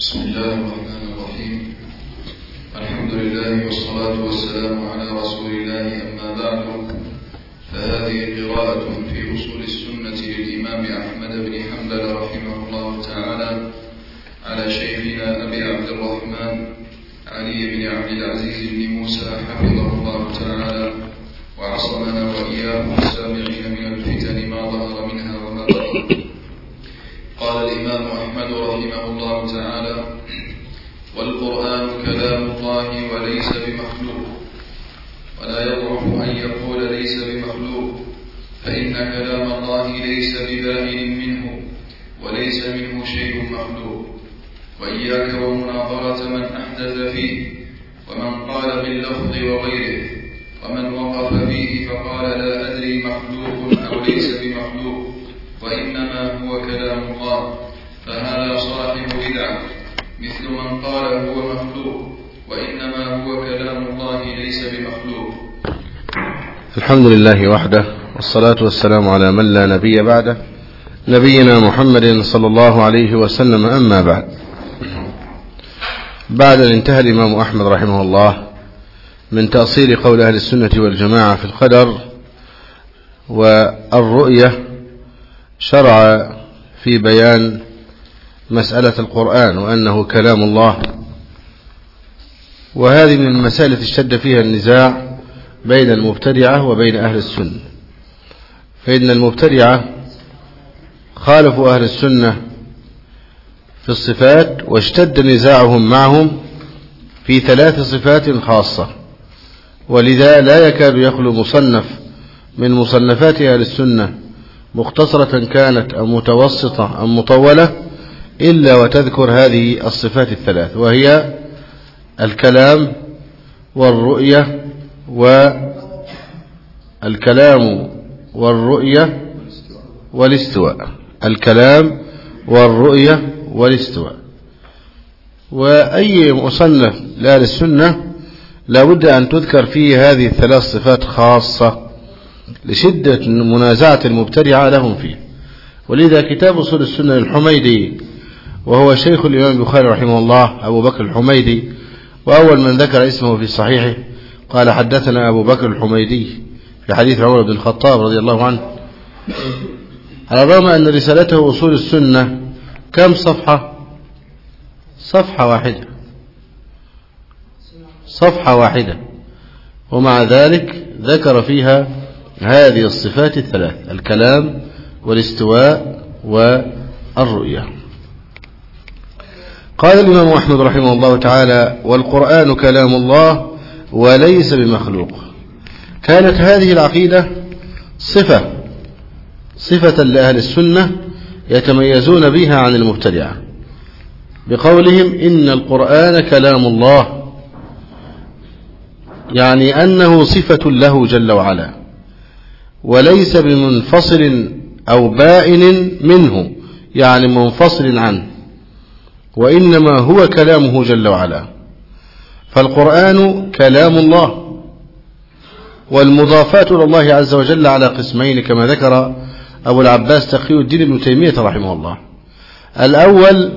بسم الله الرحمن الرحيم. الحمد لله والصلاة والسلام على رسول الله أما بعد. فهذه قراءة في أصول السنة للإمام أحمد بن حنبل رحمه الله تعالى على شيخنا أبي عبد الرحمن علي بن عبد العزيز بن موسى حفظه الله تعالى وعصمنا وإياه السامعين من الفتن ما ظهر منها وما بطن. قال الإمام أحمد رحمه الله تعالى والقرآن كلام الله وليس بمخلوق ولا يضعف أن يقول ليس بمخلوق فإن كلام الله ليس ببائن منه وليس منه شيء مخلوق. وإياك ومناظرة من أحدث فيه ومن قال باللفظ وغيره ومن وقف فيه فقال لا أدري مخلوق أو ليس بمخلوق. وإنما هو كلام الله فهذا صاحب بدعة مثل من قال هو مخلوق وإنما هو كلام الله ليس بمخلوق. الحمد لله وحده والصلاة والسلام على من لا نبي بعده نبينا محمد صلى الله عليه وسلم أما بعد. بعد أن انتهى الإمام أحمد رحمه الله من تأصيل قول أهل السنة والجماعة في القدر والرؤية شرع في بيان مسألة القرآن وأنه كلام الله. وهذه من المسائل التي اشتد فيها النزاع بين المبتدعة وبين أهل السنة. فإن المبتدعة خالفوا أهل السنة في الصفات واشتد نزاعهم معهم في ثلاث صفات خاصة. ولذا لا يكاد يخلو مصنف من مصنفات أهل السنة مختصرة كانت أو متوسطة أو مطولة إلا وتذكر هذه الصفات الثلاث وهي الكلام والرؤية والكلام والرؤية والاستواء. الكلام والرؤية والاستواء. وأي مصنف لأهل السنة لابد أن تذكر فيه هذه الثلاث صفات خاصة. لشدة منازعة المبتدعة لهم فيه. ولذا كتاب أصول السنة الحميدي وهو شيخ الإمام البخاري رحمه الله أبو بكر الحميدي وأول من ذكر اسمه في صحيحه قال حدثنا أبو بكر الحميدي في حديث عمر بن الخطاب رضي الله عنه على الرغم أن رسالته أصول السنة كم صفحة؟ صفحة واحدة. صفحة واحدة. ومع ذلك ذكر فيها هذه الصفات الثلاث الكلام والاستواء والرؤية. قال الإمام أحمد رحمه الله تعالى والقرآن كلام الله وليس بمخلوق. كانت هذه العقيدة صفة صفة لأهل السنة يتميزون بها عن المبتدعة. بقولهم إن القرآن كلام الله. يعني أنه صفة له جل وعلا. وليس بمنفصل أو بائن منه يعني منفصل عنه وإنما هو كلامه جل وعلا. فالقرآن كلام الله والمضافات إلى الله عز وجل على قسمين كما ذكر أبو العباس تقي الدين ابن تيمية رحمه الله. الأول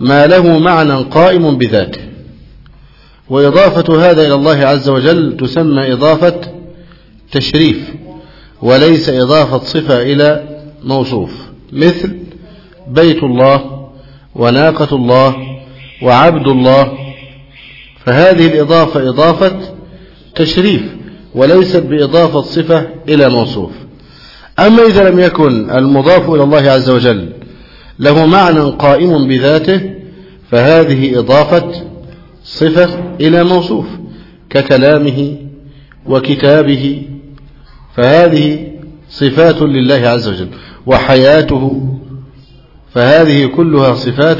ما له معنى قائم بذاته. وإضافة هذا إلى الله عز وجل تسمى إضافة تشريف. وليس إضافة صفة إلى موصوف. مثل بيت الله وناقة الله وعبد الله. فهذه الإضافة إضافة تشريف وليست بإضافة صفة إلى موصوف. أما إذا لم يكن المضاف إلى الله عز وجل له معنى قائم بذاته فهذه إضافة صفة إلى موصوف ككلامه وكتابه فهذه صفات لله عز وجل وحياته فهذه كلها صفات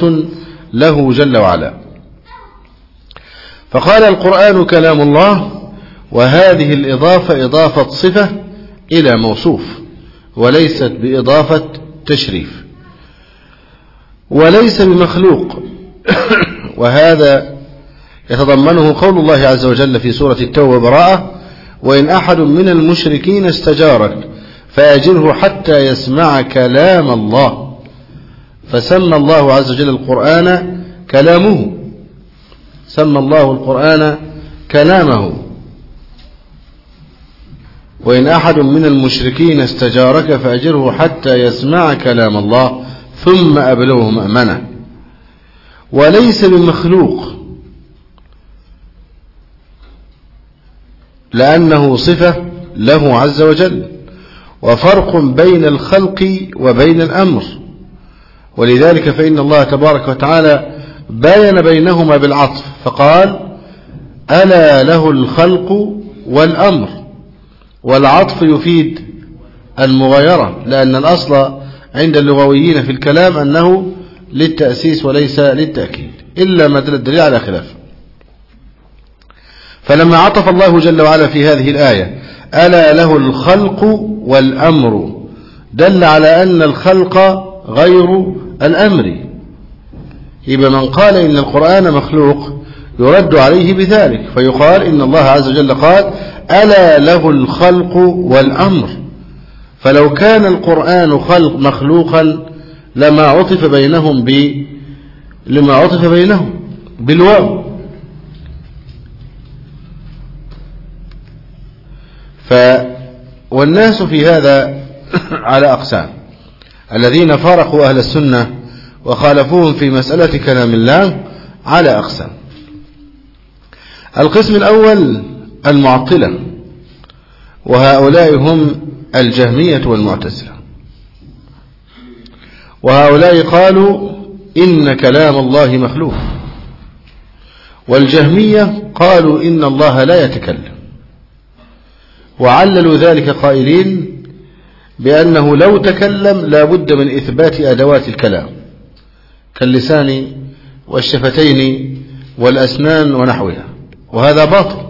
له جل وعلا. فقال القرآن كلام الله وهذه الإضافة إضافة صفة إلى موصوف وليست بإضافة تشريف. وليس بمخلوق. وهذا يتضمنه قول الله عز وجل في سورة التوبة براءة وإن أحد من المشركين استجارك فأجره حتى يسمع كلام الله. فسمى الله عز وجل القرآن كلامه. سمى الله القرآن كلامه. وإن أحد من المشركين استجارك فأجره حتى يسمع كلام الله ثم أبلغه مأمنة. وليس بمخلوق لأنه صفة له عز وجل وفرق بين الخلق وبين الأمر. ولذلك فإن الله تبارك وتعالى باين بينهما بالعطف فقال ألا له الخلق والأمر. والعطف يفيد المغايرة لأن الأصل عند اللغويين في الكلام أنه للتأسيس وليس للتأكيد إلا ما دل الدليل على خلافه فلما عطف الله جل وعلا في هذه الآية ألا له الخلق والأمر؟ دل على أن الخلق غير الأمر. يبقى من قال إن القرآن مخلوق يرد عليه بذلك فيقال إن الله عز وجل قال ألا له الخلق والأمر. فلو كان القرآن خلق مخلوقا لما عطف بينهم ب لما عطف بينهم بالواو. ف والناس في هذا على أقسام. الذين فارقوا أهل السنة وخالفوهم في مسألة كلام الله على أقسام. القسم الأول المعطلة وهؤلاء هم الجهمية والمعتزلة. وهؤلاء قالوا إن كلام الله مخلوق والجهمية قالوا إن الله لا يتكلم. وعللوا ذلك قائلين بأنه لو تكلم لا بد من إثبات أدوات الكلام كاللسان والشفتين والأسنان ونحوها وهذا باطل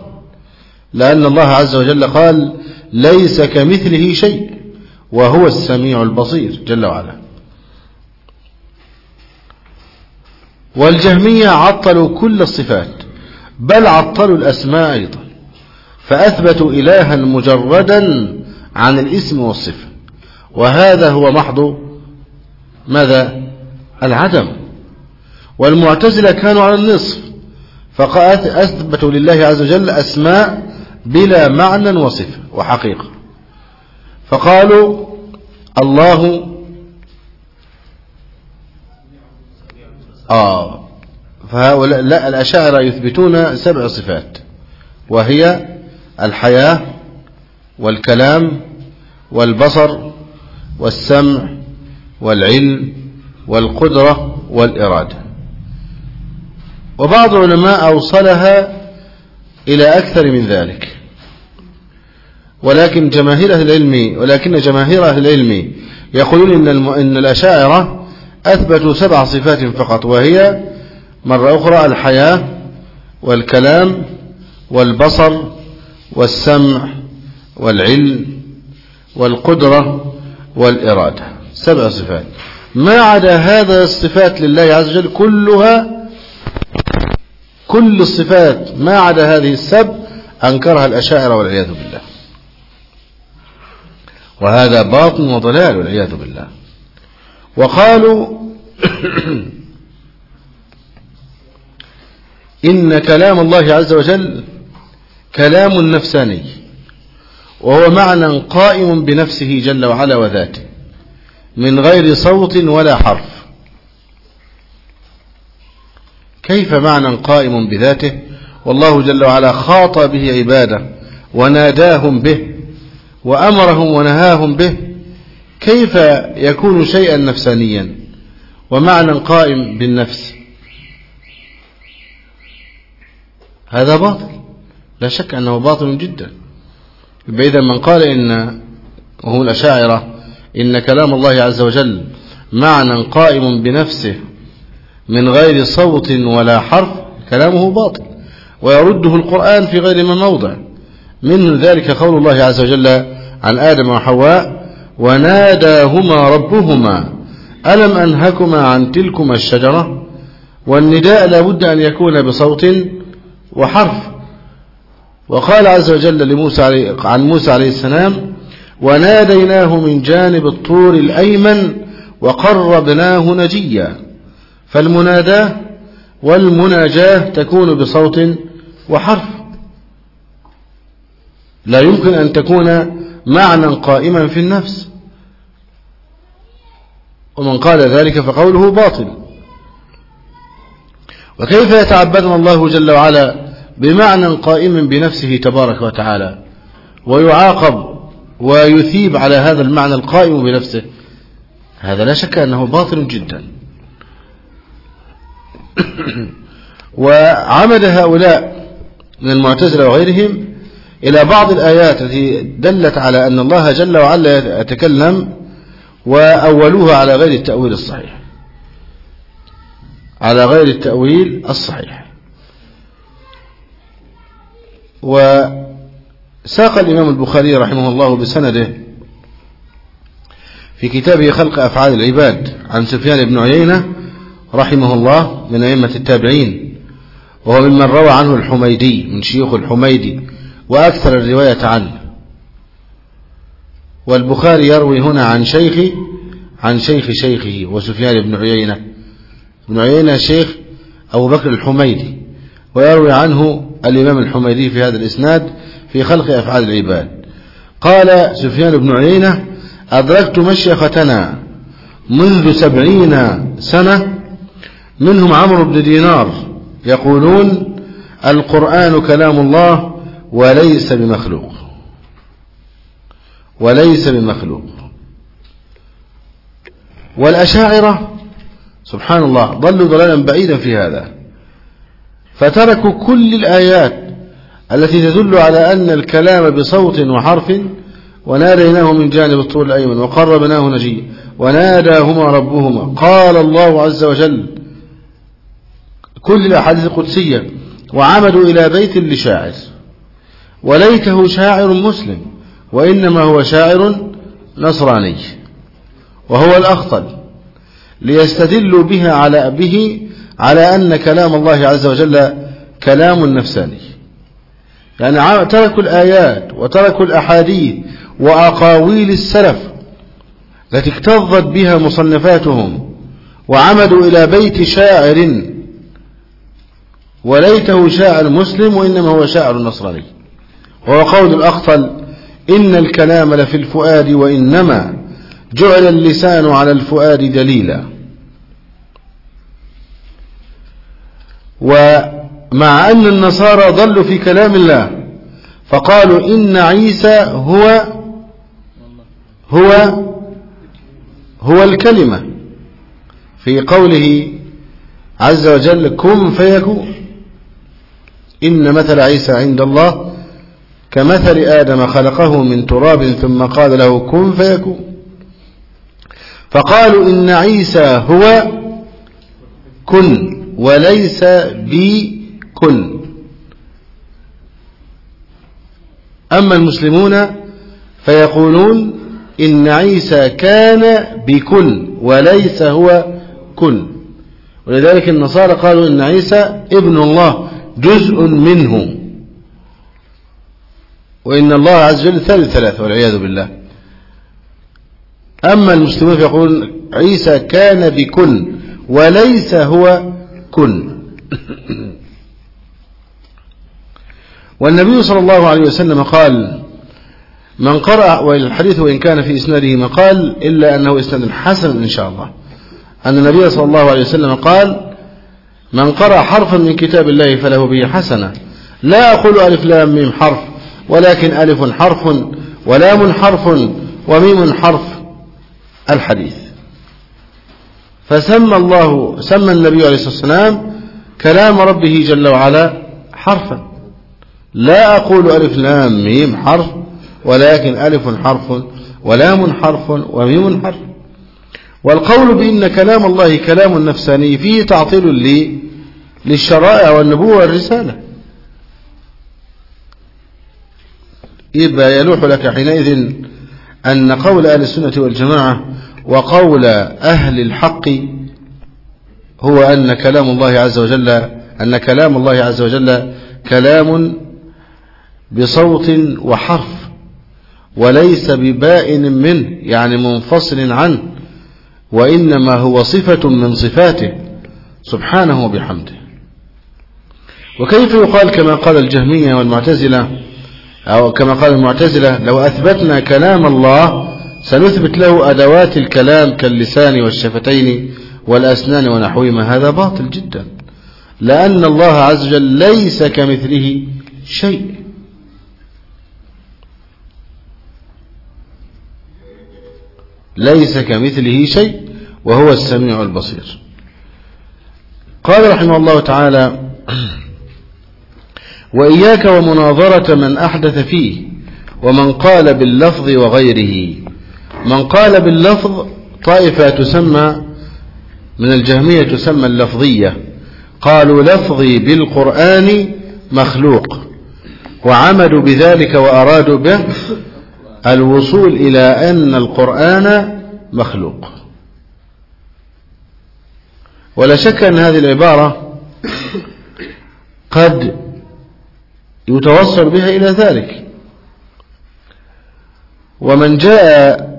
لأن الله عز وجل قال ليس كمثله شيء وهو السميع البصير جل وعلا. والجهمية عطلوا كل الصفات بل عطلوا الأسماء أيضا. فأثبتوا إلها مجردا عن الاسم والصفة. وهذا هو محض ماذا؟ العدم. والمعتزلة كانوا على النصف فقالت أثبتوا لله عز وجل أسماء بلا معنى وصفة وحقيقة. فقالوا الله آه فهؤلاء لا الأشاعرة يثبتون سبع صفات وهي الحياة والكلام والبصر والسمع والعلم والقدرة والإرادة. وبعض العلماء أوصلها إلى أكثر من ذلك. ولكن جماهير أهل العلم ولكن جماهير أهل العلم يقولون إن, الم... إن الأشاعرة أثبتوا سبع صفات فقط وهي مرة أخرى الحياة والكلام والبصر والسمع والعلم والقدرة والإرادة. سبع صفات. ما عدا هذا الصفات لله عز وجل كلها؟ كل الصفات. ما عدا هذه السبع أنكرها الأشاعرة والعياذ بالله. وهذا باطن وضلال والعياذ بالله. وقالوا إن كلام الله عز وجل كلام نفساني وهو معنى قائم بنفسه جل وعلا وذاته من غير صوت ولا حرف. كيف معنى قائم بذاته؟ والله جل وعلا خاطى به عباده وناداهم به وأمرهم ونهاهم به. كيف يكون شيئا نفسانيا؟ ومعنى قائم بالنفس. هذا باطل. لا شك أنه باطل جدا. إذا من قال إن وهم الأشاعرة إن كلام الله عز وجل معنى قائم بنفسه من غير صوت ولا حرف كلامه باطل. ويرده القرآن في غير ما موضع. من ذلك قول الله عز وجل عن آدم وحواء وناداهما ربهما ألم أنهكما عن تلكما الشجرة؟ والنداء لابد أن يكون بصوت وحرف. وقال عز وجل لموسى عليه عن موسى عليه السلام وناديناه من جانب الطور الأيمن وقربناه نجيا. فالمناداة والمناجاة تكون بصوت وحرف. لا يمكن أن تكون معنى قائما في النفس. ومن قال ذلك فقوله باطل. وكيف يتعبدنا الله جل وعلا؟ بمعنى قائم بنفسه تبارك وتعالى ويعاقب ويثيب على هذا المعنى القائم بنفسه. هذا لا شك أنه باطل جدا. وعمد هؤلاء من المعتزلة وغيرهم إلى بعض الآيات التي دلت على أن الله جل وعلا يتكلم وأولوها على غير التأويل الصحيح. على غير التأويل الصحيح. وساق الإمام البخاري رحمه الله بسنده في كتابه خلق أفعال العباد عن سفيان بن عيينة رحمه الله من أئمة التابعين وهو ممن روى عنه الحميدي من شيوخ الحميدي وأكثر الرواية عنه. والبخاري يروي هنا عن شيخ عن شيخ شيخه وسفيان بن عيينة. بن عيينة شيخ أبو بكر الحميدي ويروي عنه الإمام الحميدي في هذا الإسناد في خلق أفعال العباد. قال سفيان بن عيينة أدركت مشيختنا منذ سبعين سنة منهم عمرو بن دينار يقولون القرآن كلام الله وليس بمخلوق. وليس بمخلوق. والأشاعرة سبحان الله ضلوا ضلالا بعيدا في هذا. فتركوا كل الآيات التي تدل على أن الكلام بصوت وحرف وناديناه من جانب الطول الأيمن وقربناه نجيا وناداهما ربهما. قال الله عز وجل كل الأحاديث القدسية وعمدوا إلى بيت لشاعر وليته شاعر مسلم وإنما هو شاعر نصراني وهو الأخطل ليستدلوا بها على به على أن كلام الله عز وجل كلام نفساني يعني تركوا الآيات وتركوا الأحاديث وأقاويل السلف التي اكتظت بها مصنفاتهم وعمدوا إلى بيت شاعر وليته شاعر مسلم وإنما هو شاعر نصراني وهو قول الأخطل إن الكلام لفي الفؤاد وإنما جعل اللسان على الفؤاد دليلا. ومع أن النصارى ضلوا في كلام الله فقالوا إن عيسى هو هو هو الكلمة. في قوله عز وجل كن فيكون. إن مثل عيسى عند الله كمثل آدم خلقه من تراب ثم قال له كن فيكون. فقالوا إن عيسى هو كن. وليس بكن أما المسلمون فيقولون إن عيسى كان بكن وليس هو كن ولذلك النصارى قالوا إن عيسى ابن الله جزء منه. وإن الله عز وجل ثالث ثلاثة والعياذ بالله. أما المسلمون فيقولون عيسى كان بكن وليس هو كن والنبي صلى الله عليه وسلم قال من قرأ والحديث وإن كان في إسناده مقال إلا أنه إسناد حسن إن شاء الله. أن النبي صلى الله عليه وسلم قال من قرأ حرفا من كتاب الله فله به حسنة. لا أقول ألف لام ميم حرف ولكن ألف حرف ولام حرف وميم حرف. الحديث. فسمى الله سمى النبي عليه الصلاة والسلام كلام ربه جل وعلا حرفا. لا أقول ألف لام ميم حرف ولكن ألف حرف ولام حرف وميم حرف. والقول بأن كلام الله كلام نفساني فيه تعطيل للشرائع والنبوة والرسالة. يبقى يلوح لك حينئذ أن قول أهل السنة والجماعة وقول أهل الحق هو أن كلام الله عز وجل أن كلام الله عز وجل كلام بصوت وحرف وليس ببائن منه يعني منفصل عنه وإنما هو صفة من صفاته سبحانه وبحمده. وكيف يقال كما قال الجهمية والمعتزلة أو كما قال المعتزلة لو أثبتنا كلام الله سنثبت له أدوات الكلام كاللسان والشفتين والأسنان ونحوهما. هذا باطل جدا. لأن الله عز وجل ليس كمثله شيء. ليس كمثله شيء وهو السميع البصير. قال رحمه الله تعالى وإياك ومناظرة من أحدث فيه ومن قال باللفظ وغيره. من قال باللفظ طائفة تسمى من الجهمية تسمى اللفظية. قالوا لفظي بالقرآن مخلوق وعمدوا بذلك وأرادوا به الوصول إلى أن القرآن مخلوق. ولا شك أن هذه العبارة قد يتوصل بها إلى ذلك. ومن جاء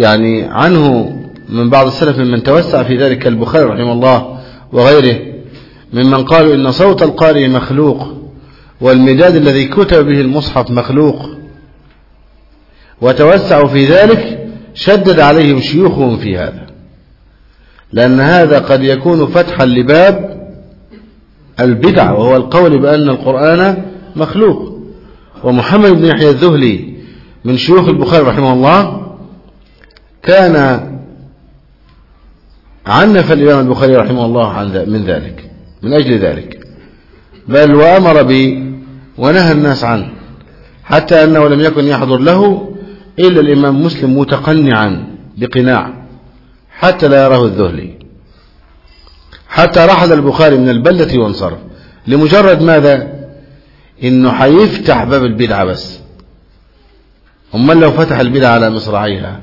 يعني عنه من بعض السلف ممن توسع في ذلك كالبخاري رحمه الله وغيره ممن قالوا إن صوت القارئ مخلوق والمداد الذي كتب به المصحف مخلوق وتوسعوا في ذلك شدد عليهم شيوخهم في هذا لأن هذا قد يكون فتحا لباب البدع وهو القول بأن القرآن مخلوق. ومحمد بن يحيى الذهلي من شيوخ البخاري رحمه الله كان عنف الإمام البخاري رحمه الله عن من ذلك من أجل ذلك. بل وأمر به ونهى الناس عنه حتى أنه لم يكن يحضر له إلا الإمام مسلم متقنعا بقناع حتى لا يراه الذهلي. حتى رحل البخاري من البلدة وانصرف. لمجرد ماذا؟ إنه حيفتح باب البدعة بس. أمال لو فتح البدعة على مصراعيها.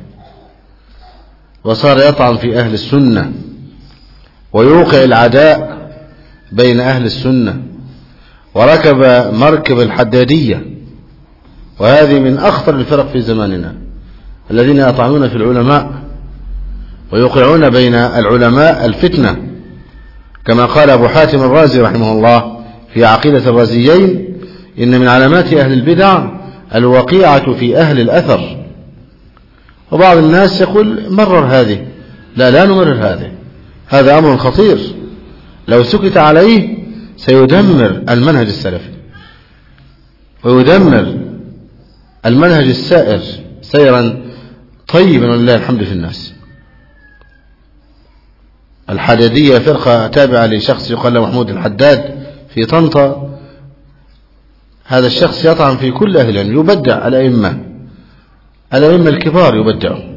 وصار يطعن في أهل السنة ويوقع العداء بين أهل السنة وركب مركب الحدادية وهذه من أخطر الفرق في زماننا الذين يطعنون في العلماء ويوقعون بين العلماء الفتنة كما قال أبو حاتم الرازي رحمه الله في عقيدة الرازيين إن من علامات أهل البدع الوقيعة في أهل الأثر وبعض الناس يقول مرر هذه. لا لا نمرر هذه. هذا أمر خطير. لو سكت عليه سيدمر المنهج السلفي. ويدمر المنهج السائر سيرا طيبا ولله الحمد في الناس. الحدادية فرقة تابعة لشخص يقال له محمود الحداد في طنطا. هذا الشخص يطعن في كل أهل يبدع الأئمة. الأئمة الكبار يبدعوا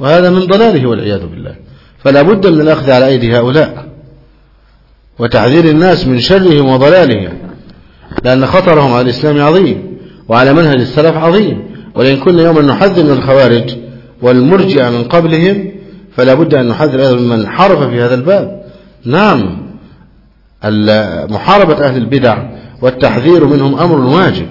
وهذا من ضلاله والعياذ بالله. فلا بد من الأخذ على أيدي هؤلاء وتعذير الناس من شرهم وضلالهم لأن خطرهم على الإسلام عظيم وعلى منهج السلف عظيم. ولئن كنا يوما نحذر من الخوارج والمرجع من قبلهم فلا بد أن نحذر أيضا من حرف في هذا الباب. نعم محاربة أهل البدع والتحذير منهم أمر واجب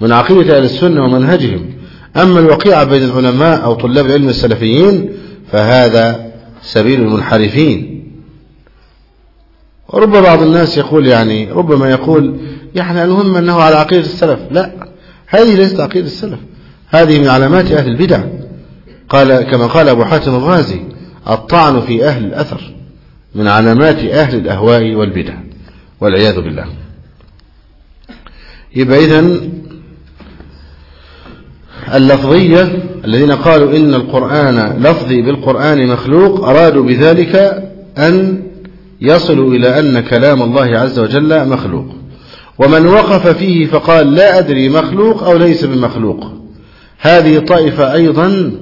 من عقيدة أهل السنة ومنهجهم. أما الوقيعة بين العلماء أو طلاب العلم السلفيين فهذا سبيل المنحرفين ورب بعض الناس يقول يعني ربما يقول يعني المهم أنه على عقيدة السلف. لا هذه ليست عقيدة السلف هذه من علامات أهل البدع. قال كما قال أبو حاتم الرازي الطعن في أهل الأثر من علامات أهل الأهواء والبدع والعياذ بالله. يبقى إذن اللفظية الذين قالوا إن القرآن لفظي بالقرآن مخلوق أرادوا بذلك أن يصلوا إلى أن كلام الله عز وجل مخلوق. ومن وقف فيه فقال لا أدري مخلوق أو ليس بمخلوق. هذه طائفة أيضا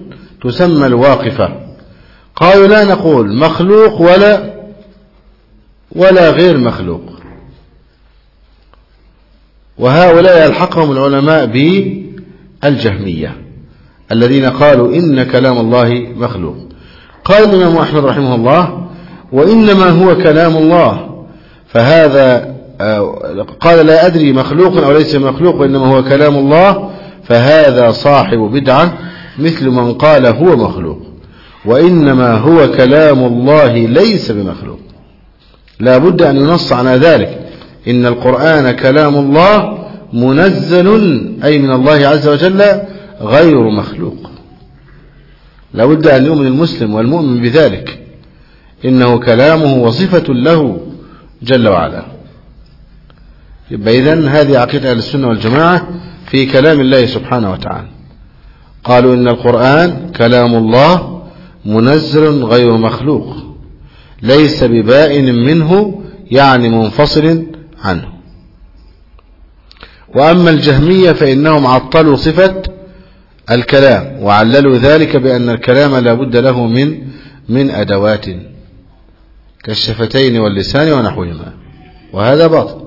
تسمى الواقفة. قالوا لا نقول مخلوق ولا ولا غير مخلوق. وهؤلاء يلحقهم العلماء بالجهمية الذين قالوا إن كلام الله مخلوق. قال الإمام أحمد رحمه الله وإنما هو كلام الله فهذا قال لا أدري مخلوق أو ليس مخلوق وإنما هو كلام الله فهذا صاحب بدعة مثل من قال هو مخلوق. وإنما هو كلام الله ليس بمخلوق. لا بد أن ينص على ذلك. إن القرآن كلام الله منزل أي من الله عز وجل غير مخلوق. لابد أن يؤمن المسلم والمؤمن بذلك. إنه كلامه وصفة له جل وعلا. يبقى إذن هذه عقيدة أهل السنة والجماعة في كلام الله سبحانه وتعالى. قالوا إن القرآن كلام الله منزل غير مخلوق. ليس ببائن منه يعني منفصل عنه. وأما الجهمية فإنهم عطلوا صفة الكلام وعللوا ذلك بأن الكلام لا بد له من من أدوات كالشفتين واللسان ونحوهما وهذا باطل.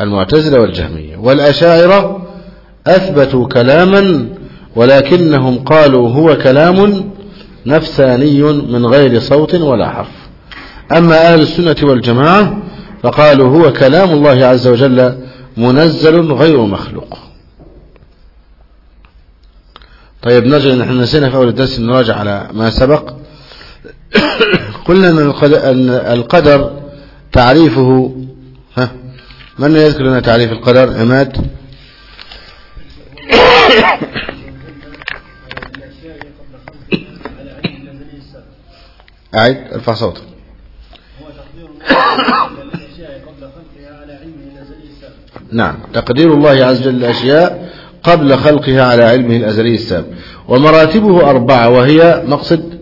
المعتزلة والجهمية والأشاعرة أثبتوا كلاما ولكنهم قالوا هو كلام نفساني من غير صوت ولا حرف. أما أهل السنة والجماعة فقالوا هو كلام الله عز وجل منزل غير مخلوق. طيب نرجع نحن نسينا في أول الدرس نراجع على ما سبق. قلنا أن القدر تعريفه ها من يذكر لنا تعريف القدر؟ عماد. أعد ارفع صوتك. نعم. تقدير الله عز وجل الأشياء قبل خلقها على علمه الأزلي السابق. ومراتبه أربعة وهي مقصد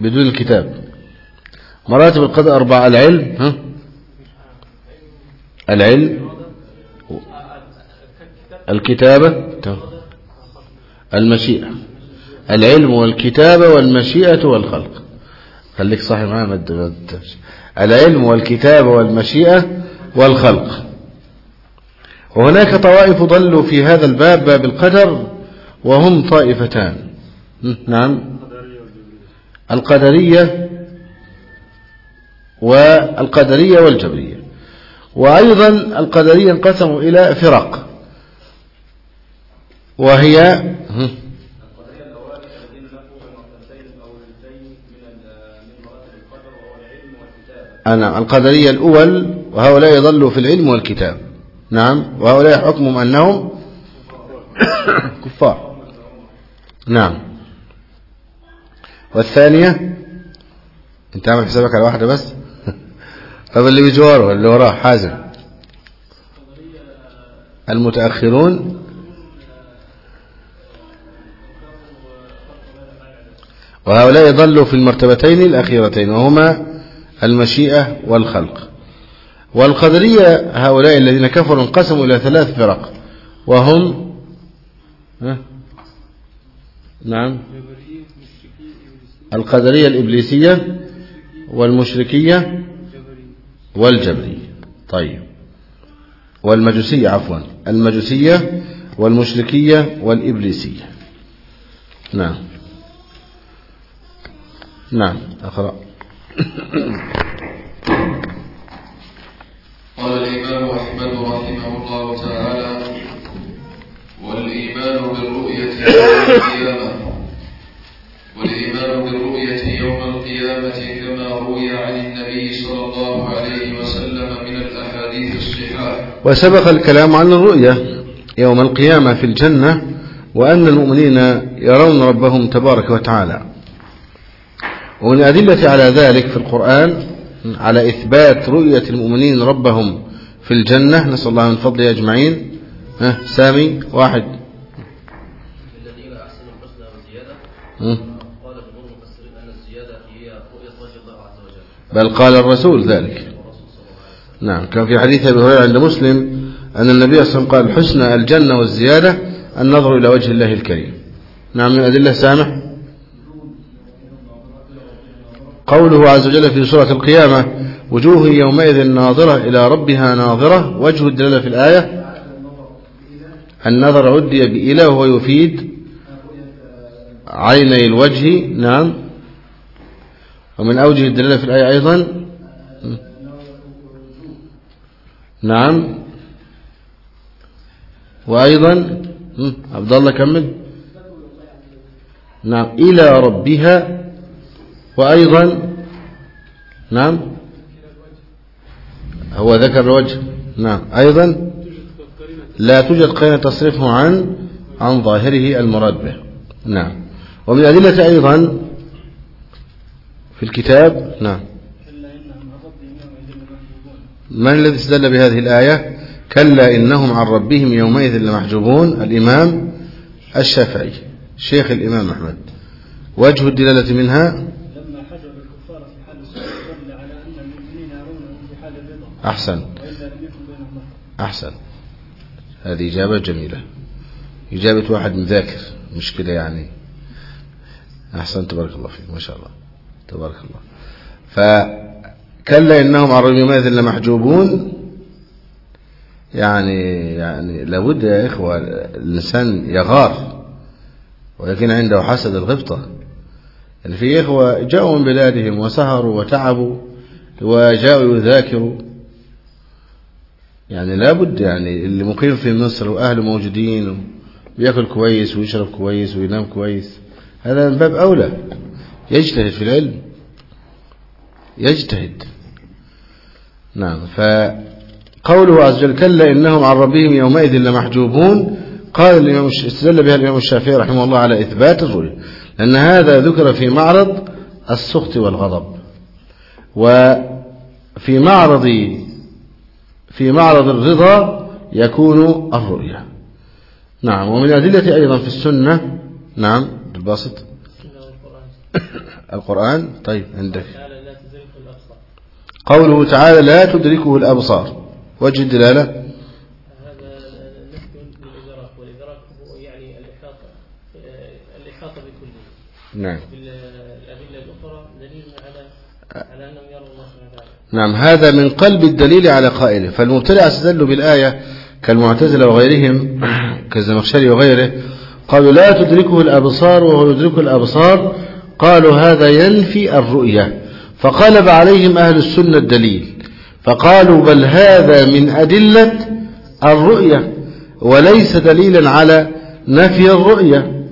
بدون الكتاب. مراتب القدر أربعة العلم ها؟ العلم الكتابة المشيئة. العلم والكتابة والمشيئة والخلق. خليك صاحي معايا ما العلم والكتابة والمشيئة والخلق. وهناك طوائف ضلوا في هذا الباب باب القدر وهم طائفتان. نعم. القدرية والقدرية والجبرية. وأيضا القدرية انقسموا إلى فرق. وهي القدرية الأول وهؤلاء يظلوا في العلم والكتاب. نعم. وهؤلاء حكمهم أنهم كفار. نعم. والثانية أنت عامل حسابك على واحدة بس؟ طب اللي بيجواره اللي وراه حازم. المتأخرون. وهؤلاء ظلوا في المرتبتين الأخيرتين وهما المشيئة والخلق. والقدرية هؤلاء الذين كفروا انقسموا إلى ثلاث فرق وهم ها؟ نعم. القدرية الإبليسية والمشركية والجبرية. طيب. والمجوسية عفوا. المجوسية والمشركية والإبليسية. نعم. نعم. أقرأ. قال الإمام أحمد رحمه الله تعالى والإيمان بالرؤية يوم القيامة. والإيمان بالرؤية يوم القيامة كما روي عن النبي صلى الله عليه وسلم من الأحاديث الصحاح وسبق الكلام عن الرؤية يوم القيامة في الجنة وأن المؤمنين يرون ربهم تبارك وتعالى. ومن الأدلة على ذلك في القرآن على إثبات رؤية المؤمنين ربهم في الجنة. نسأل الله من فضله أجمعين. ها سامي واحد. الذين أحسنوا الحسنى وزيادة م. قال جمهور المفسرين أن الزيادة هي رؤية وجه الله عز وجل. بل قال الرسول ذلك. نعم. كان في حديث أبي هريرة عند مسلم أن النبي صلى الله عليه وسلم قال الحسنى الجنة والزيادة النظر إلى وجه الله الكريم. نعم من الأدلة سامح؟ قوله عز وجل في سورة القيامة وجوه يومئذ ناظرة إلى ربها ناظرة. وجه الدلالة في الآية النظر عدي بإله وهو يفيد عيني الوجه. نعم. ومن أوجه الدلالة في الآية أيضا نعم. وأيضا عبد الله كمل. نعم. إلى ربها وأيضا نعم. هو ذكر الوجه. نعم. أيضا لا توجد قرينة تصرفه عن عن ظاهره المراد به. نعم. ومن أدلة أيضا في الكتاب نعم. من الذي استدل بهذه الآية؟ كلا إنهم عن ربهم يومئذ لمحجوبون. الإمام الشافعي شيخ الإمام أحمد. وجه الدلالة منها لما حجب الكفار في حال السوء دل على أن المؤمنين يرونه في حال الرضا أحسن. أحسن. هذه إجابة جميلة. إجابة واحد مذاكر. مش كده يعني. أحسن. تبارك الله فيك. ما شاء الله. تبارك الله. فكلا إنهم عن يومئذ لمحجوبون يعني يعني لابد يا إخوة الإنسان يغار. ولكن عنده حسد الغبطة. يعني في إخوة جاءوا من بلادهم وسهروا وتعبوا وجاءوا يذاكروا. يعني لابد يعني اللي مقيم في مصر وأهله موجودين ويأكل كويس ويشرب كويس وينام كويس هذا من باب أولى. يجتهد في العلم. يجتهد. نعم فقوله عز وجل كلا إنهم عن ربهم يومئذ لمحجوبون. قال الإمام استدل بها الإمام الشافعي رحمه الله على إثبات الرؤية لأن هذا ذكر في معرض السخط والغضب. وفي معرض في معرض الرضا يكون الرؤية نعم ومن أدلة أيضا في السنة. نعم الباسط القرآن. طيب عندك. تعالى لا تدركه الأبصار. قوله تعالى لا تدركه الأبصار وجه الدلالة هذا نفي للإدراك والإدراك هو يعني الإحاطة الإحاطة بكله نعم الأدلة الأخرى دليل على على أنهم يروا الله سبحانه وتعالى نعم هذا من قلب الدليل على قائله. فالمبتدع استدلوا بالآية كالمعتزلة وغيرهم كالزمخشري وغيره قالوا لا تدركه الأبصار وهو يدرك الأبصار. قالوا هذا ينفي الرؤية. فقلب عليهم أهل السنة الدليل. فقالوا بل هذا من أدلة الرؤية وليس دليلا على نفي الرؤية.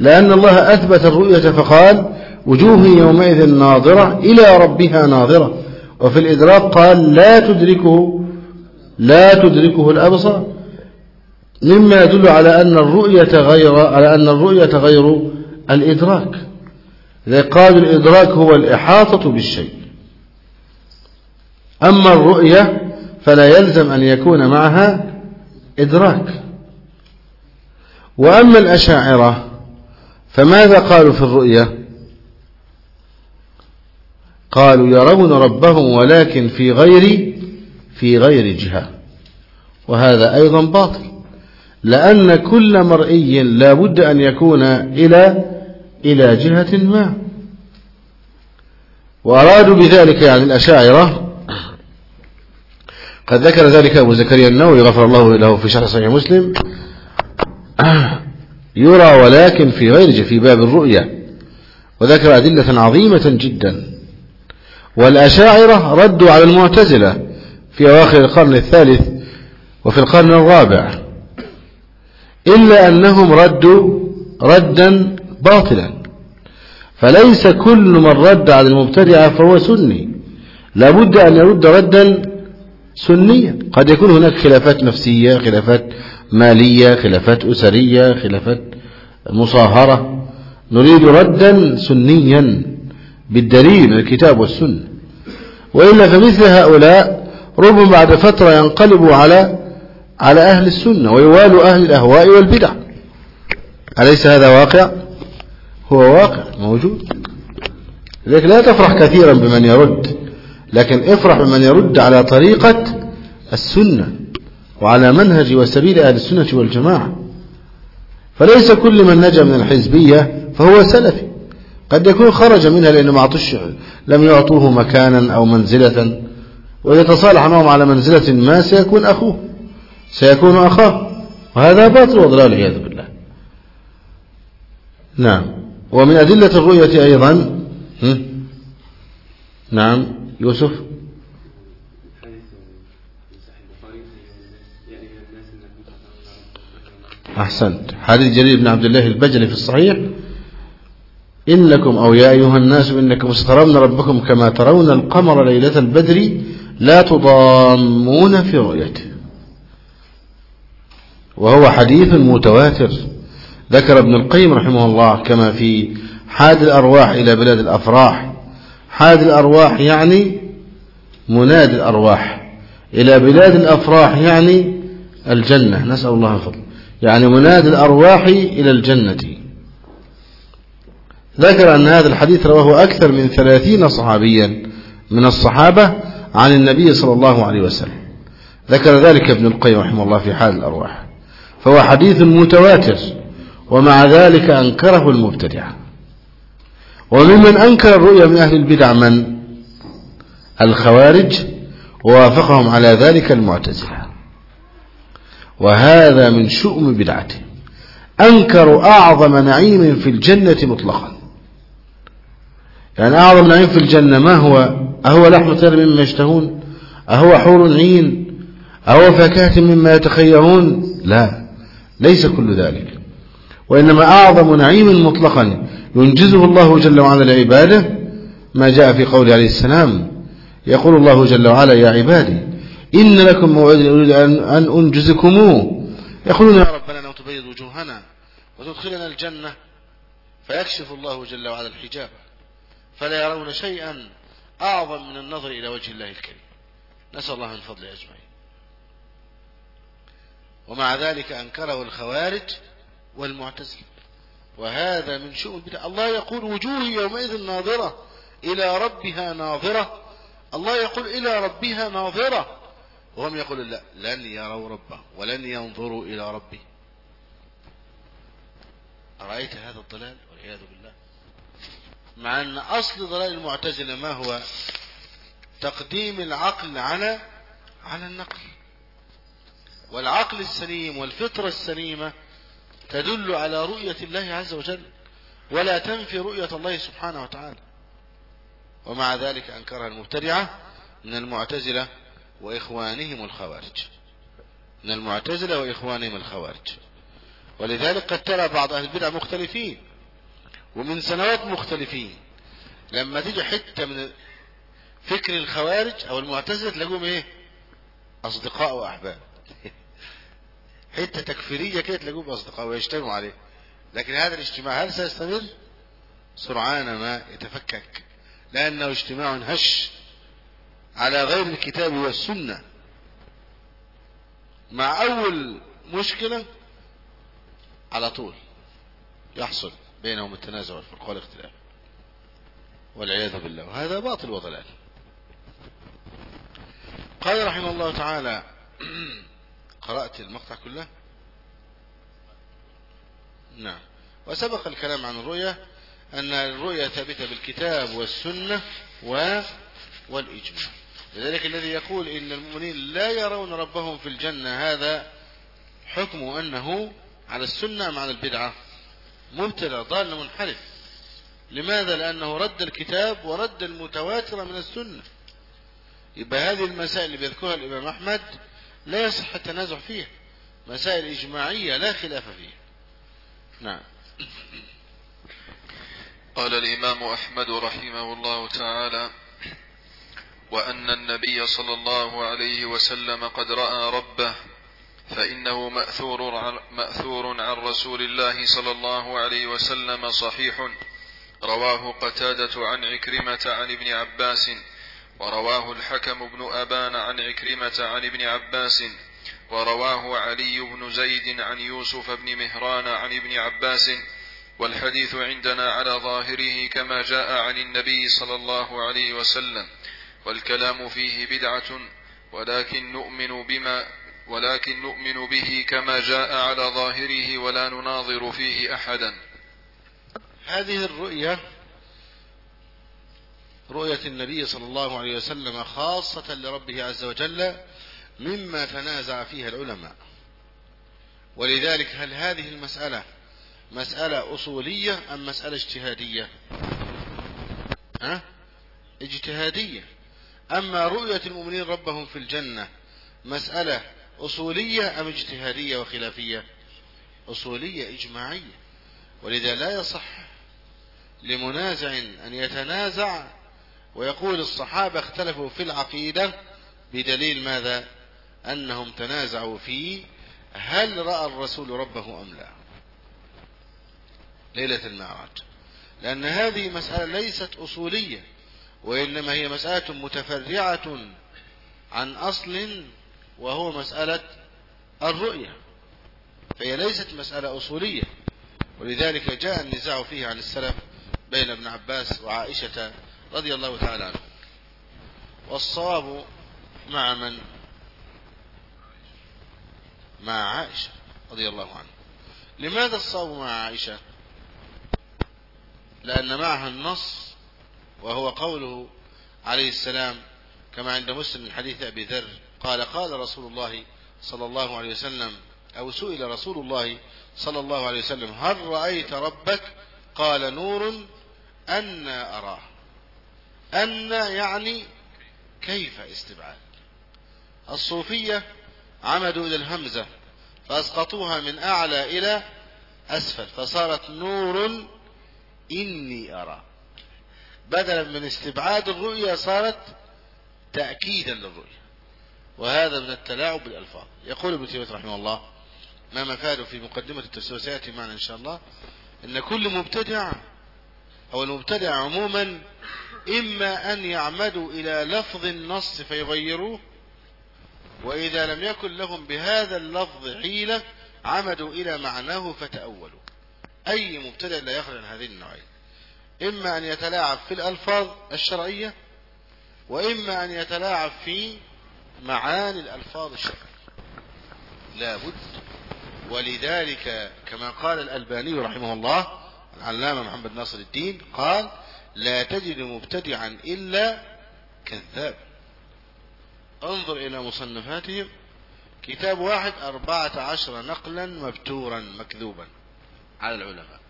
لأن الله أثبت الرؤية فقال وجوه يومئذ ناظرة إلى ربها ناظرة. وفي الإدراك قال لا تدركه لا تدركه الأبصار. مما يدل على أن الرؤية غير على أن الرؤية غير الإدراك. إذا قال الإدراك هو الإحاطة بالشيء. أما الرؤية فلا يلزم أن يكون معها إدراك. وأما الأشاعرة فماذا قالوا في الرؤية؟ قالوا يرون ربهم ولكن في غير في غير جهة. وهذا أيضا باطل. لأن كل مرئي لا بد أن يكون إلى إلى جهة ما. وأرادوا بذلك يعني الأشاعرة. قد ذكر ذلك أبو زكريا النووي غفر الله له في شرح صحيح مسلم. يرى ولكن في غير في باب الرؤية. وذكر أدلة عظيمة جدا. والأشاعرة ردوا على المعتزلة في أواخر القرن الثالث وفي القرن الرابع إلا أنهم ردوا ردا باطلا فليس كل من رد على المبتدعة فهو سني لابد أن يرد ردا سنيا. قد يكون هناك خلافات نفسية خلافات مالية خلافات أسرية خلافات مصاهرة نريد ردا سنيا. بالدليل الكتاب والسنة. وإلا فمثل هؤلاء ربما بعد فترة ينقلبوا على على أهل السنة ويوالوا أهل الأهواء والبدع. أليس هذا واقع؟ هو واقع موجود. لذلك لا تفرح كثيرا بمن يرد. لكن افرح بمن يرد على طريقة السنة وعلى منهج وسبيل أهل السنة والجماعة. فليس كل من نجا من الحزبية فهو سلفي. قد يكون خرج منها لأنه ما عطوش لم يعطوه مكانا أو منزلة وإذا تصالح معهم على منزلة ما سيكون أخوه سيكون أخاه وهذا باطل وضلال والعياذ بالله. نعم. ومن أدلة الرؤية أيضا؟ نعم. يوسف؟ أحسنت. حديث جرير بن عبد الله البجلي في الصحيح. إنكم أو يا أيها الناس إنكم سترون ربكم كما ترون القمر ليلة البدر لا تضامون في رؤيته. وهو حديث متواتر. ذكر ابن القيم رحمه الله كما في حاد الأرواح إلى بلاد الأفراح. حاد الأرواح يعني مناد الأرواح. إلى بلاد الأفراح يعني الجنة. نسأل الله الفضل. يعني مناد الأرواح إلى الجنة. ذكر أن هذا الحديث رواه أكثر من ثلاثين صحابيا من الصحابة عن النبي صلى الله عليه وسلم. ذكر ذلك ابن القيم رحمه الله في حال الأرواح. فهو حديث متواتر ومع ذلك أنكره المبتدعة وممن أنكر الرؤيا من أهل البدع من؟ الخوارج ووافقهم على ذلك المعتزلة. وهذا من شؤم بدعته. أنكروا أعظم نعيم في الجنة مطلقا. يعني أعظم نعيم في الجنة ما هو؟ أهو لحم طير مما يشتهون؟ أهو حور عين؟ أهو فاكهة مما يتخيرون؟ لا ليس كل ذلك. وإنما أعظم نعيم مطلقا ينجزه الله جل وعلا لعباده ما جاء في قول عليه السلام. يقول الله جل وعلا يا عبادي إن لكم موعد أريد أن أنجزكموه. يقولون يا ربنا لو تبيض وجوهنا وتدخلنا الجنة فيكشف الله جل وعلا الحجاب. فلا يرون شيئا أعظم من النظر إلى وجه الله الكريم. نسأل الله من فضل أجمعين. ومع ذلك أنكره الخوارج والمعتزلة. وهذا من شؤون البدع. الله يقول وجوه يومئذ ناظرة إلى ربها ناظرة. الله يقول إلى ربها ناظرة. وهم يقول لا لن يروا ربه ولن ينظروا إلى ربه أرأيت هذا الضلال والعياذ بالله. مع أن أصل ضلال المعتزلة ما هو تقديم العقل على على النقل. والعقل السليم والفطرة السليمة تدل على رؤية الله عز وجل ولا تنفي رؤية الله سبحانه وتعالى. ومع ذلك أنكرها المبتدعة من المعتزلة وإخوانهم الخوارج. من المعتزلة وإخوانهم الخوارج. ولذلك قد ترى بعض أهل البدع مختلفين. ومن سنوات مختلفين. لما تيجي حتة من فكر الخوارج أو المعتزلة تلاقوهم إيه؟ أصدقاء وأحباب. حتة تكفيرية كده تلاقوهم أصدقاء ويجتمعوا عليه. لكن هذا الاجتماع هل سيستمر؟ سرعان ما يتفكك. لأنه اجتماع هش على غير الكتاب والسنة. مع أول مشكلة على طول. يحصل. بينهم التنازع والفرق والاختلاف والعياذ بالله. وهذا باطل وضلال. قال رحمه الله تعالى قرأت المقطع كله؟ نعم. وسبق الكلام عن الرؤية أن الرؤية ثابتة بالكتاب والسنة و... والإجماع. لذلك الذي يقول إن المؤمنين لا يرون ربهم في الجنة هذا حكم أنه على السنة مع البدعة؟ مبتلى ضال منحرف. لماذا؟ لأنه رد الكتاب ورد المتواتر من السنة. يبقى هذه المسائل اللي بيذكرها الإمام أحمد لا يصح التنازع فيها. مسائل إجماعية لا خلاف فيها. نعم. قال الإمام أحمد رحمه الله تعالى وأن النبي صلى الله عليه وسلم قد رأى ربه فإنه مأثور عن, مأثور عن رسول الله صلى الله عليه وسلم صحيح. رواه قتادة عن عكرمة عن ابن عباس ورواه الحكم بن أبان عن عكرمة عن ابن عباس ورواه علي بن زيد عن يوسف بن مهران عن ابن عباس. والحديث عندنا على ظاهره كما جاء عن النبي صلى الله عليه وسلم والكلام فيه بدعة ولكن نؤمن بما ولكن نؤمن به كما جاء على ظاهره ولا نناظر فيه أحدا. هذه الرؤية رؤية النبي صلى الله عليه وسلم خاصة لربه عز وجل مما تنازع فيها العلماء. ولذلك هل هذه المسألة مسألة أصولية أم مسألة اجتهادية؟ ها؟ اجتهادية. أما رؤية المؤمنين ربهم في الجنة مسألة أصولية أم اجتهادية وخلافية؟ أصولية إجماعية. ولذا لا يصح لمنازع أن يتنازع ويقول الصحابة اختلفوا في العقيدة بدليل ماذا؟ أنهم تنازعوا في هل رأى الرسول ربه أم لا؟ ليلة المعراج. لأن هذه مسألة ليست أصولية وإنما هي مسألة متفرعة عن أصل وهو مسألة الرؤية فهي ليست مسألة أصولية. ولذلك جاء النزاع فيه عن السلف بين ابن عباس وعائشة رضي الله تعالى عنه والصواب مع من؟ مع عائشة رضي الله عنها. لماذا الصواب مع عائشة؟ لأن معها النص وهو قوله عليه السلام كما عند مسلم من حديث أبي ذر قال قال رسول الله صلى الله عليه وسلم أو سئل رسول الله صلى الله عليه وسلم هل رأيت ربك؟ قال نور أن أراه. أن يعني كيف استبعاد. الصوفية عمدوا إلى الهمزة فأسقطوها من أعلى إلى أسفل فصارت نور إني أرى. بدلا من استبعاد الرؤية صارت تأكيدا للرؤية وهذا من التلاعب بالألفاظ. يقول ابن تيمية رحمه الله ما مفاده في مقدمة التفسير سيأتي معنا إن شاء الله إن كل مبتدع أو المبتدع عموما إما أن يعمدوا إلى لفظ النص فيغيروه وإذا لم يكن لهم بهذا اللفظ حيلة عمدوا إلى معناه فتأولوا. أي مبتدع لا يخرج عن هذه النوعين. إما أن يتلاعب في الألفاظ الشرعية وإما أن يتلاعب في معاني الألفاظ الشرعية. لا بد ولذلك كما قال الألباني رحمه الله العلامة محمد ناصر الدين قال لا تجد مبتدعا إلا كذاب. انظر إلى مصنفاتهم. كتاب واحد أربعة عشر نقلا مبتورا مكذوبا على العلماء.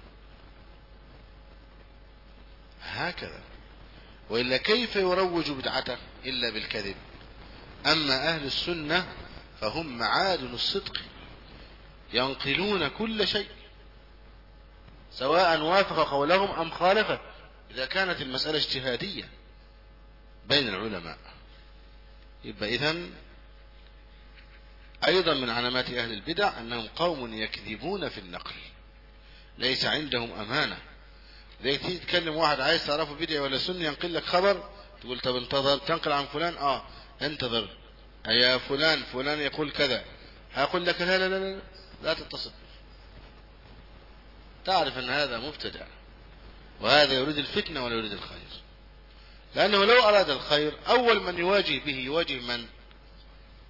هكذا. وإلا كيف يروج بدعته إلا بالكذب؟ أما أهل السنة فهم معادن الصدق ينقلون كل شيء سواء وافق قولهم أم خالفه. إذا كانت المسألة اجتهادية بين العلماء. يبقى إذن أيضا من علامات أهل البدع أنهم قوم يكذبون في النقل. ليس عندهم أمانة. زي تيجي تكلم واحد عايز تعرفه بدعي ولا سني ينقل لك خبر تقول طب انتظر تنقل عن فلان؟ آه. انتظر. يا فلان فلان يقول كذا. هيقول لك لا لا لا لا, لا تتصل. تعرف أن هذا مبتدع وهذا يريد الفتنة ولا يريد الخير. لأنه لو أراد الخير أول من يواجه به يواجه من؟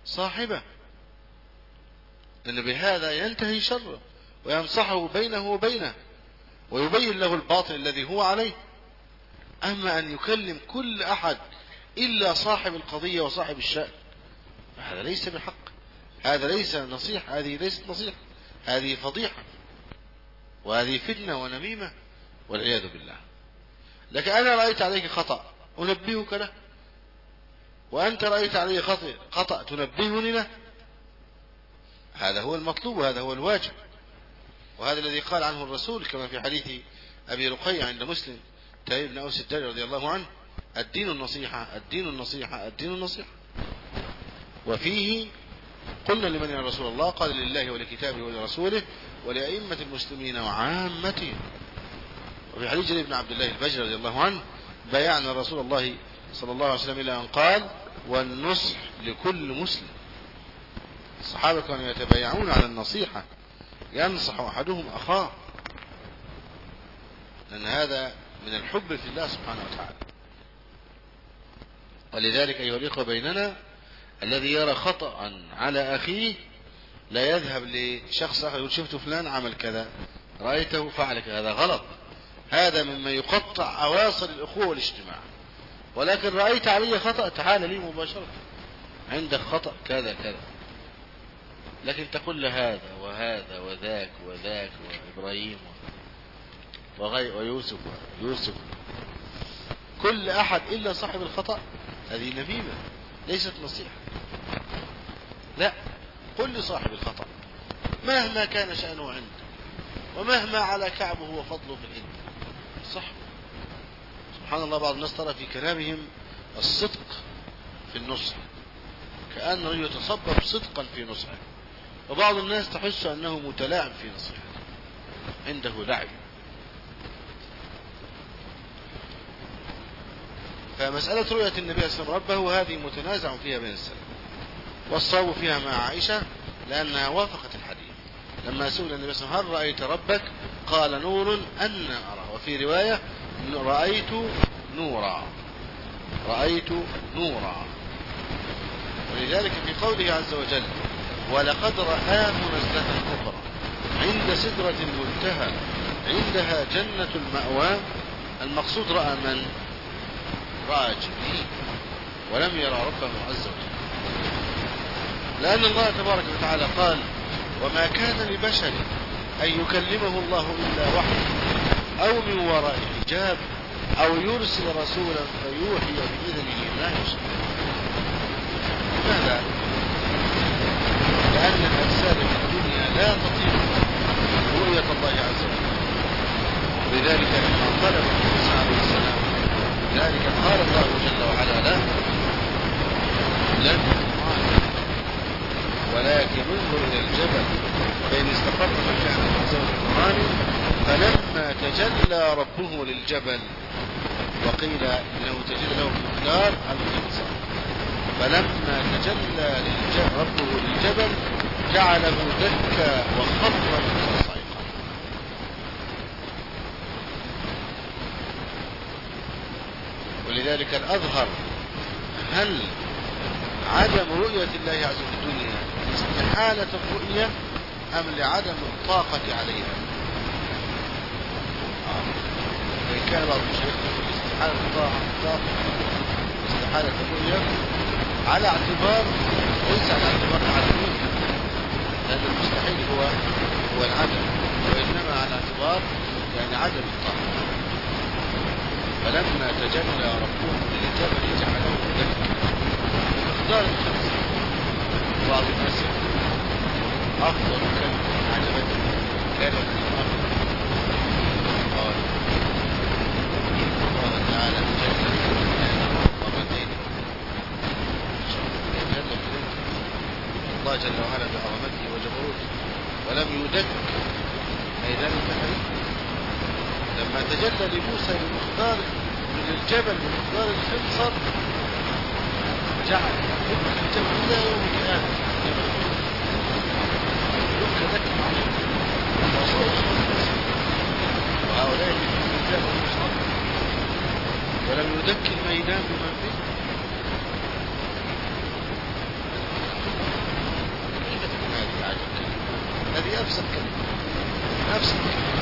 صاحبه. لأن بهذا ينتهي شره وينصحه بينه وبينه ويبين له الباطل الذي هو عليه. أما أن يكلم كل أحد إلا صاحب القضية وصاحب الشأن. هذا ليس بحق هذا ليس نصيحة هذه ليست نصيحة. هذه فضيحة. وهذه فتنة ونميمة والعياذ بالله. لكن أنا رأيت عليك خطأ. أنبهك له. وأنت رأيت علي خطأ, خطأ تنبهني له. هذا هو المطلوب وهذا هو الواجب. وهذا الذي قال عنه الرسول كما في حديث أبي رقية عند مسلم تايب بن أوس الداري رضي الله عنه. الدين النصيحة الدين النصيحة الدين النصيحة. وفيه قلنا لمن يا رسول الله؟ قال لله ولكتابه ولرسوله ولأئمة المسلمين وعامتهم. وفي حديث جرير بن عبد الله البجر رضي الله عنه بايعنا رسول الله صلى الله عليه وسلم إلى أن قال والنصح لكل مسلم. الصحابة كانوا يتبايعون على النصيحة. ينصح أحدهم أخاه. لأن هذا من الحب في الله سبحانه وتعالى. ولذلك أيها الإخوة بيننا الذي يرى خطأ على أخيه لا يذهب لشخص آخر يقول شفت فلان عمل كذا رأيته فعل كذا هذا غلط. هذا مما يقطع أواصر الأخوة والاجتماع. ولكن رأيت علي خطأ تعال لي مباشرة. عندك خطأ كذا كذا. لكن تقول هذا وهذا وذاك وذاك وإبراهيم وغي ويوسف يوسف. كل أحد إلا صاحب الخطأ هذه نميمة ليست نصيحة. لا قل لصاحب الخطأ مهما كان شأنه عنده ومهما على كعبه وفضله في العلم صح. سبحان الله بعض الناس ترى في كلامهم الصدق في النصح كأن رجل يتصبب صدقا في نصحه وبعض الناس تحس أنه متلاعب في نصيحته عنده لعب. فمسألة رؤية النبي صلى الله عليه وسلم ربه هذه متنازع فيها بين السلف. والصواب فيها مع عائشة لأنها وافقت الحديث. لما سئل النبي صلى الله عليه وسلم هل رأيت ربك؟ قال نور أن أرى. وفي رواية رأيت نورا. رأيت نورا. ولذلك في قوله عز وجل ولقد رآه نزلة أخرى عند سدرة المنتهى عندها جنة المأوى. المقصود رأى من؟ جبريل ولم يرى ربه عز وجل. لأن الله تبارك وتعالى قال وما كان لبشر أن يكلمه الله إلا وحي أو من وراء حجاب أو يرسل رسولا فيوحي بإذنه ما يشاء لماذا؟ لأن الأجساد في الدنيا لا تطيق رؤية الله عز وجل. لذلك لما طلب موسى عليه السلام ذلك قال الله جل وعلا له لن ولكن انظر إلى الجبل فإن استقر مكانه فسوف تراني فلما تجلى ربه للجبل وقيل إنه تجلى له مقدار الإنسان فلما تجلى ربه للجبل جعله دكا وخر موسى صعقا ولذلك الأظهر. هل عدم رؤية الله عز وجل في الدنيا استحالة الرؤية أم لعدم الطاقة عليها؟ وإن كان بعض المشايخ استحالة الطاقة استحالة الرؤية على اعتبار ليس على اعتبار العدم لأن المستحيل هو هو العدم وإنما على اعتبار يعني عدم الطاقة. فلما تجلى ربه للجبل جعله دكا الخمس بعض الناس أفضل كلمة عجبت كلمة الأمر قال الله تعالى جل مرتين الله جل وعلا بعظمته وجبروته. ولم يدك. أي ذلك حديث. لما تجلى لموسى بمقدار من الجبل بمقدار الخنصر جعل يبقى الجبل إلى يوم القيامة. يبقى ذكر وهؤلاء الجبل مصاب ولم يدك الميدان بمن فيه. هذه عجب كلمة. أبسط كلمة.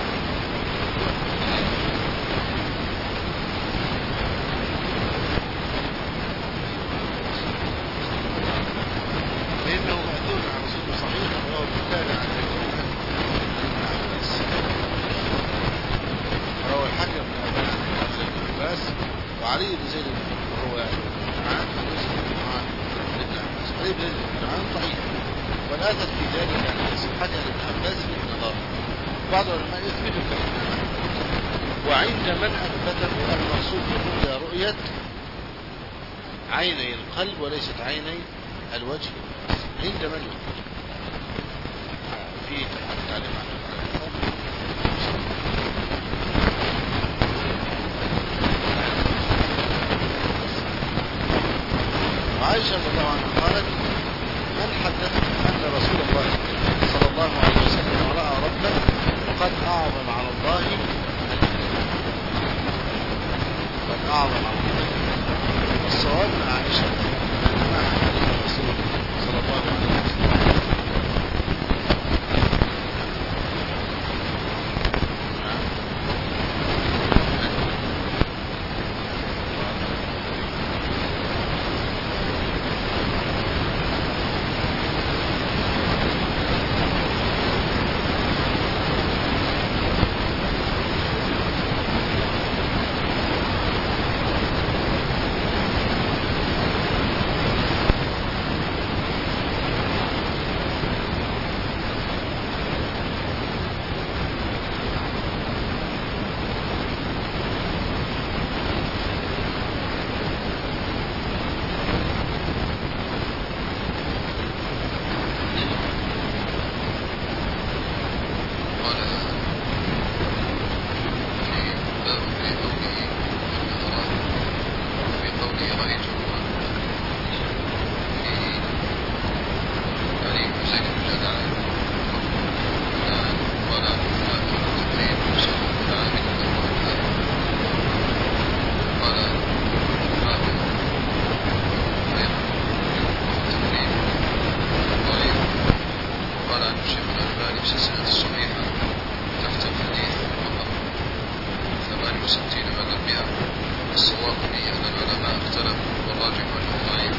وفي أن العلماء اختلفوا والراجح أنه ضعيف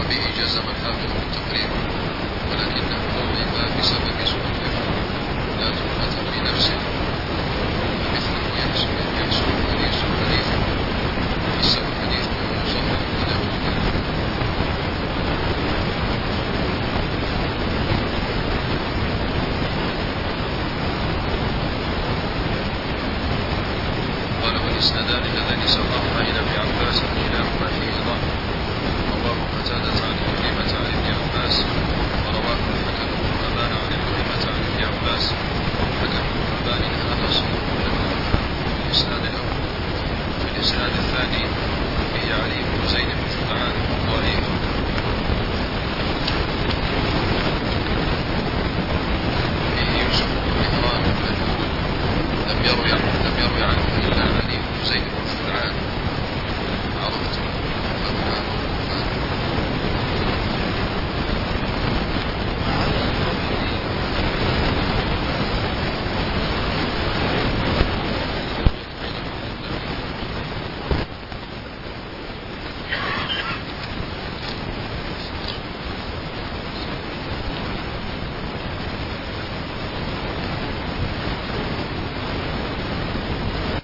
وبه جزم الحافظ ولكنه ضعف بسبب سوء لا تهمة في نفسه فمثله يكسر وليس